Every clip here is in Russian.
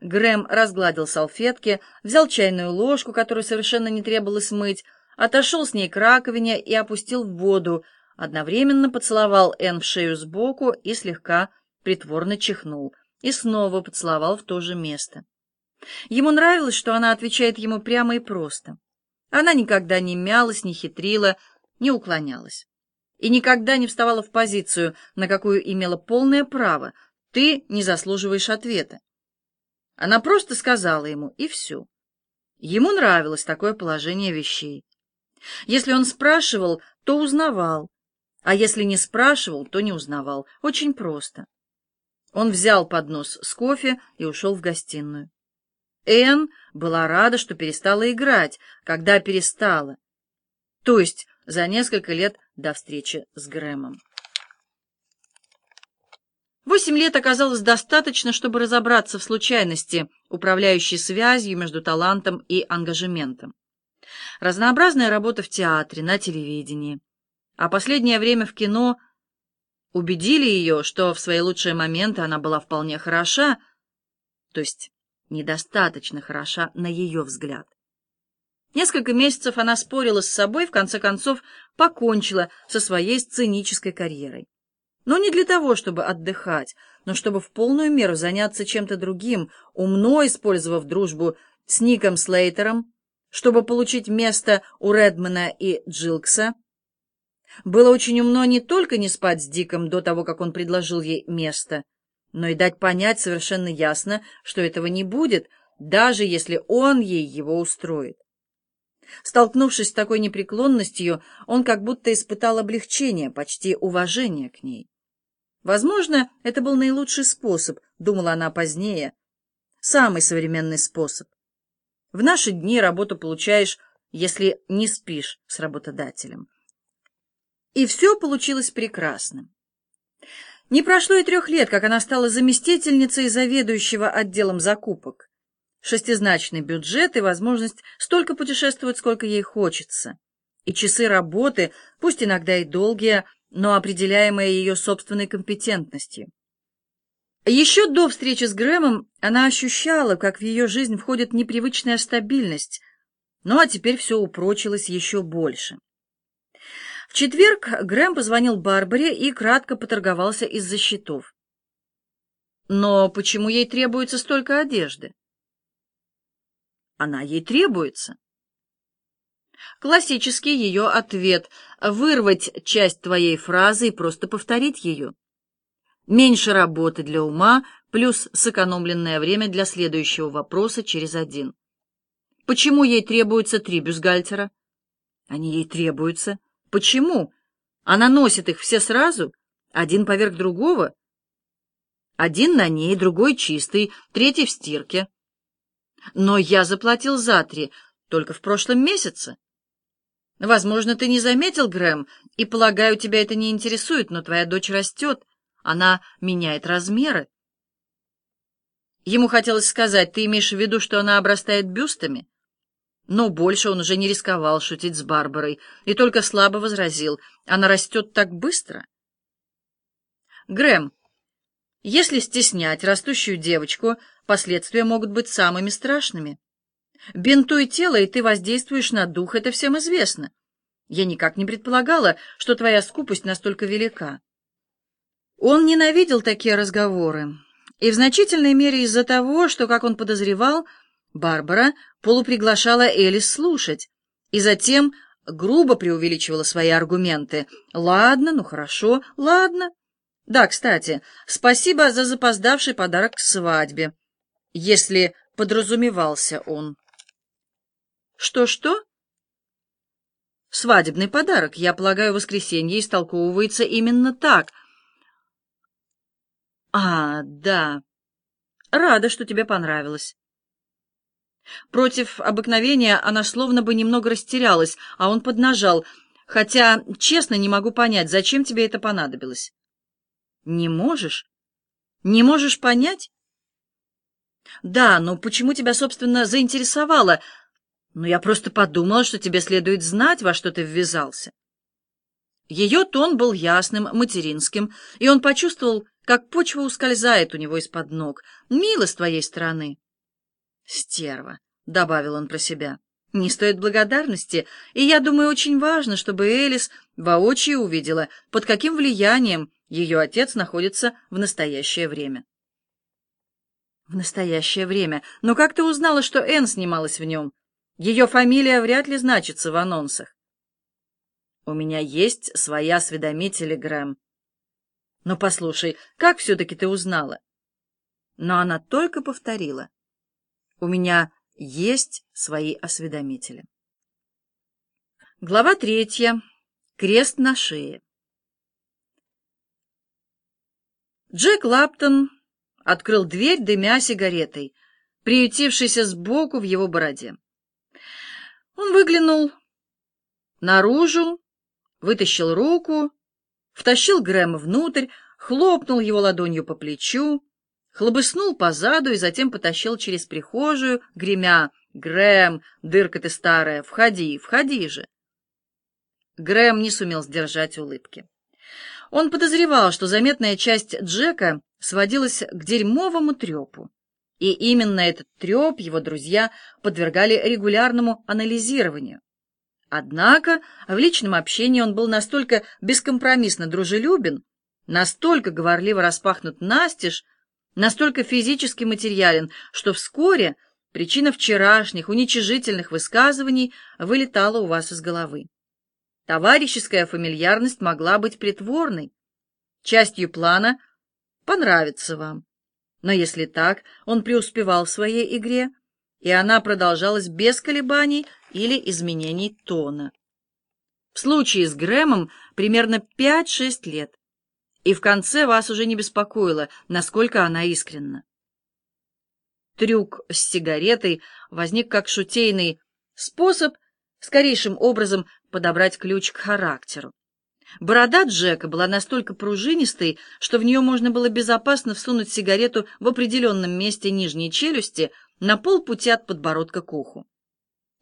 Грэм разгладил салфетки, взял чайную ложку, которую совершенно не требовалось мыть, отошел с ней к раковине и опустил в воду, одновременно поцеловал Энн в шею сбоку и слегка притворно чихнул, и снова поцеловал в то же место. Ему нравилось, что она отвечает ему прямо и просто. Она никогда не мялась, не хитрила, не уклонялась. И никогда не вставала в позицию, на какую имела полное право. Ты не заслуживаешь ответа. Она просто сказала ему, и все. Ему нравилось такое положение вещей. Если он спрашивал, то узнавал, а если не спрашивал, то не узнавал. Очень просто. Он взял поднос с кофе и ушел в гостиную. Энн была рада, что перестала играть, когда перестала, то есть за несколько лет до встречи с Грэмом. Восемь лет оказалось достаточно, чтобы разобраться в случайности, управляющей связью между талантом и ангажементом. Разнообразная работа в театре, на телевидении, а последнее время в кино убедили ее, что в свои лучшие моменты она была вполне хороша, то есть недостаточно хороша на ее взгляд. Несколько месяцев она спорила с собой, в конце концов покончила со своей сценической карьерой. Но не для того, чтобы отдыхать, но чтобы в полную меру заняться чем-то другим, умно использовав дружбу с Ником Слейтером, чтобы получить место у Редмана и Джилкса. Было очень умно не только не спать с Диком до того, как он предложил ей место, но и дать понять совершенно ясно, что этого не будет, даже если он ей его устроит. Столкнувшись с такой непреклонностью, он как будто испытал облегчение, почти уважение к ней. Возможно, это был наилучший способ, думала она позднее, самый современный способ. В наши дни работу получаешь, если не спишь с работодателем. И все получилось прекрасным. Не прошло и трех лет, как она стала заместительницей заведующего отделом закупок шестизначный бюджет и возможность столько путешествовать, сколько ей хочется, и часы работы, пусть иногда и долгие, но определяемые ее собственной компетентностью. Еще до встречи с Грэмом она ощущала, как в ее жизнь входит непривычная стабильность, ну а теперь все упрочилось еще больше. В четверг Грэм позвонил Барбаре и кратко поторговался из-за счетов. Но почему ей требуется столько одежды? Она ей требуется. Классический ее ответ — вырвать часть твоей фразы и просто повторить ее. Меньше работы для ума, плюс сэкономленное время для следующего вопроса через один. Почему ей требуется три бюстгальтера? Они ей требуются. Почему? Она носит их все сразу, один поверх другого. Один на ней, другой чистый, третий в стирке. Но я заплатил за три только в прошлом месяце. Возможно, ты не заметил, Грэм, и, полагаю, тебя это не интересует, но твоя дочь растет, она меняет размеры. Ему хотелось сказать, ты имеешь в виду, что она обрастает бюстами? Но больше он уже не рисковал шутить с Барбарой и только слабо возразил, она растет так быстро. Грэм, если стеснять растущую девочку, последствия могут быть самыми страшными. Бинтуй тело, и ты воздействуешь на дух, это всем известно. Я никак не предполагала, что твоя скупость настолько велика. Он ненавидел такие разговоры, и в значительной мере из-за того, что, как он подозревал, Барбара полуприглашала Элис слушать, и затем грубо преувеличивала свои аргументы. «Ладно, ну хорошо, ладно». Да, кстати, спасибо за запоздавший подарок к свадьбе если подразумевался он. Что-что? Свадебный подарок, я полагаю, воскресенье истолковывается именно так. А, да. Рада, что тебе понравилось. Против обыкновения она словно бы немного растерялась, а он поднажал, хотя, честно, не могу понять, зачем тебе это понадобилось. Не можешь? Не можешь понять? Да, но почему тебя, собственно, заинтересовало? Ну, я просто подумала, что тебе следует знать, во что ты ввязался. Ее тон был ясным, материнским, и он почувствовал, как почва ускользает у него из-под ног. Мило с твоей стороны. Стерва, — добавил он про себя. Не стоит благодарности, и я думаю, очень важно, чтобы Элис воочию увидела, под каким влиянием ее отец находится в настоящее время. В настоящее время. Но как ты узнала, что Энн снималась в нем? Ее фамилия вряд ли значится в анонсах. У меня есть свои осведомители, Грэм. Но послушай, как все-таки ты узнала? Но она только повторила. У меня есть свои осведомители. Глава третья. Крест на шее. Джек Лаптон открыл дверь, дымя сигаретой, приютившейся сбоку в его бороде. Он выглянул наружу, вытащил руку, втащил Грэма внутрь, хлопнул его ладонью по плечу, хлобыснул по заду и затем потащил через прихожую, гремя «Грэм, дырка ты старая, входи, входи же!» Грэм не сумел сдержать улыбки. Он подозревал, что заметная часть Джека сводилась к дерьмовому трепу. И именно этот треп его друзья подвергали регулярному анализированию. Однако в личном общении он был настолько бескомпромиссно дружелюбен, настолько говорливо распахнут настежь, настолько физически материален, что вскоре причина вчерашних уничижительных высказываний вылетала у вас из головы. Товарищеская фамильярность могла быть притворной, частью плана понравится вам. Но если так, он преуспевал в своей игре, и она продолжалась без колебаний или изменений тона. В случае с Грэмом примерно 5-6 лет, и в конце вас уже не беспокоило, насколько она искренна. Трюк с сигаретой возник как шутейный способ скорейшим образом подобрать ключ к характеру. Борода Джека была настолько пружинистой, что в нее можно было безопасно всунуть сигарету в определенном месте нижней челюсти на полпути от подбородка к уху.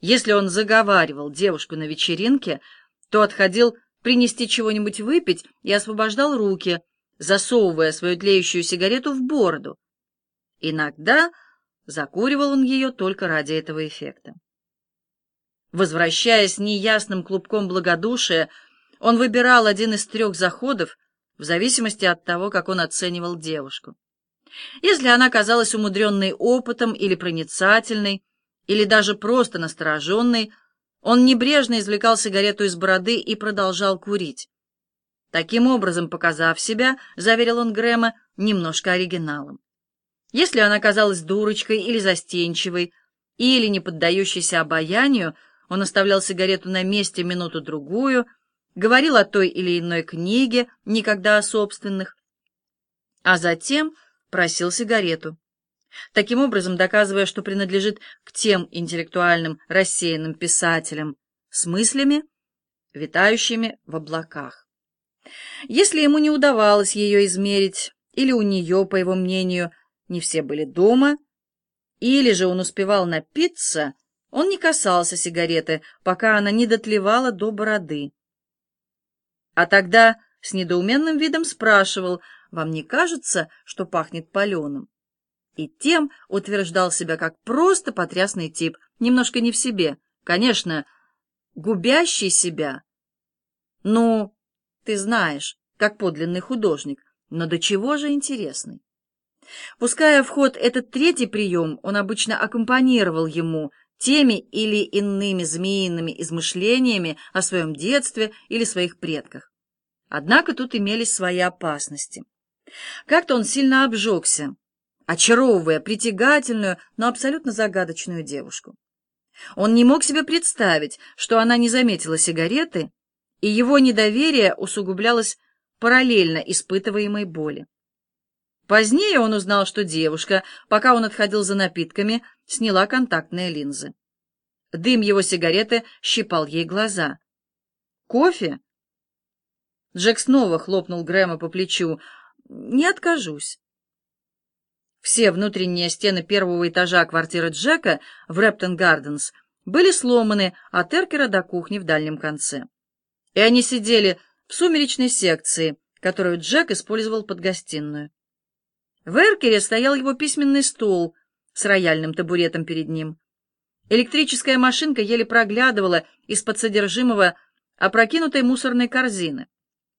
Если он заговаривал девушку на вечеринке, то отходил принести чего-нибудь выпить и освобождал руки, засовывая свою тлеющую сигарету в бороду. Иногда закуривал он ее только ради этого эффекта. Возвращаясь неясным клубком благодушия, он выбирал один из трех заходов в зависимости от того, как он оценивал девушку. Если она казалась умудренной опытом или проницательной, или даже просто настороженной, он небрежно извлекал сигарету из бороды и продолжал курить. Таким образом, показав себя, заверил он Грэма, немножко оригиналом. Если она казалась дурочкой или застенчивой, или не поддающейся обаянию, он оставлял сигарету на месте минуту-другую, говорил о той или иной книге, никогда о собственных, а затем просил сигарету таким образом доказывая, что принадлежит к тем интеллектуальным рассеянным писателям с мыслями, витающими в облаках. Если ему не удавалось ее измерить, или у нее, по его мнению, не все были дома, или же он успевал напиться, он не касался сигареты, пока она не дотлевала до бороды. А тогда с недоуменным видом спрашивал, «Вам не кажется, что пахнет паленым?» и тем утверждал себя как просто потрясный тип, немножко не в себе, конечно, губящий себя. Ну, ты знаешь, как подлинный художник, но до чего же интересный. Пуская в ход этот третий прием, он обычно аккомпанировал ему теми или иными змеиными измышлениями о своем детстве или своих предках. Однако тут имелись свои опасности. Как-то он сильно обжегся, очаровывая притягательную, но абсолютно загадочную девушку. Он не мог себе представить, что она не заметила сигареты, и его недоверие усугублялось параллельно испытываемой боли. Позднее он узнал, что девушка, пока он отходил за напитками, сняла контактные линзы. Дым его сигареты щипал ей глаза. «Кофе?» Джек снова хлопнул Грэма по плечу. «Не откажусь». Все внутренние стены первого этажа квартиры Джека в Рэптон-Гарденс были сломаны от эркера до кухни в дальнем конце. И они сидели в сумеречной секции, которую Джек использовал под гостиную. В эркере стоял его письменный стол с рояльным табуретом перед ним. Электрическая машинка еле проглядывала из-под содержимого опрокинутой мусорной корзины.